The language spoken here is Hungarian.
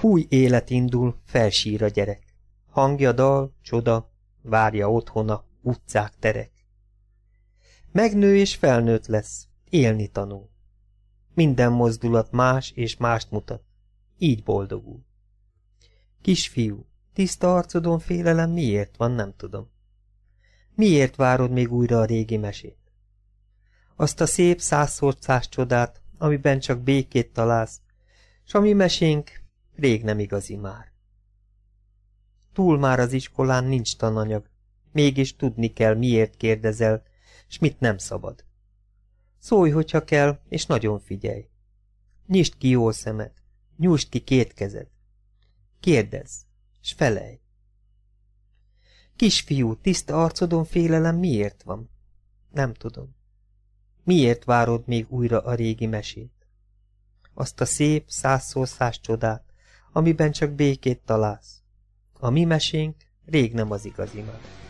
Új élet indul, felsír a gyerek. Hangja dal, csoda, várja otthona, utcák, terek. Megnő és felnőtt lesz, élni tanul. Minden mozdulat más és mást mutat. Így boldogul. Kisfiú, tiszta arcodon félelem miért van, nem tudom. Miért várod még újra a régi mesét? Azt a szép százszor száz csodát, amiben csak békét találsz, s ami mesénk rég nem igazi már. Túl már az iskolán nincs tananyag, mégis tudni kell, miért kérdezel, s mit nem szabad. Szólj, hogyha kell, és nagyon figyelj. Nyisd ki jól szemed, nyújtsd ki két kezed. Kérdezz, s felej. Kisfiú, tiszta arcodon félelem miért van? Nem tudom. Miért várod még újra a régi mesét? Azt a szép, százszor száz csodát, amiben csak békét találsz. A mi mesénk rég nem az igazi már.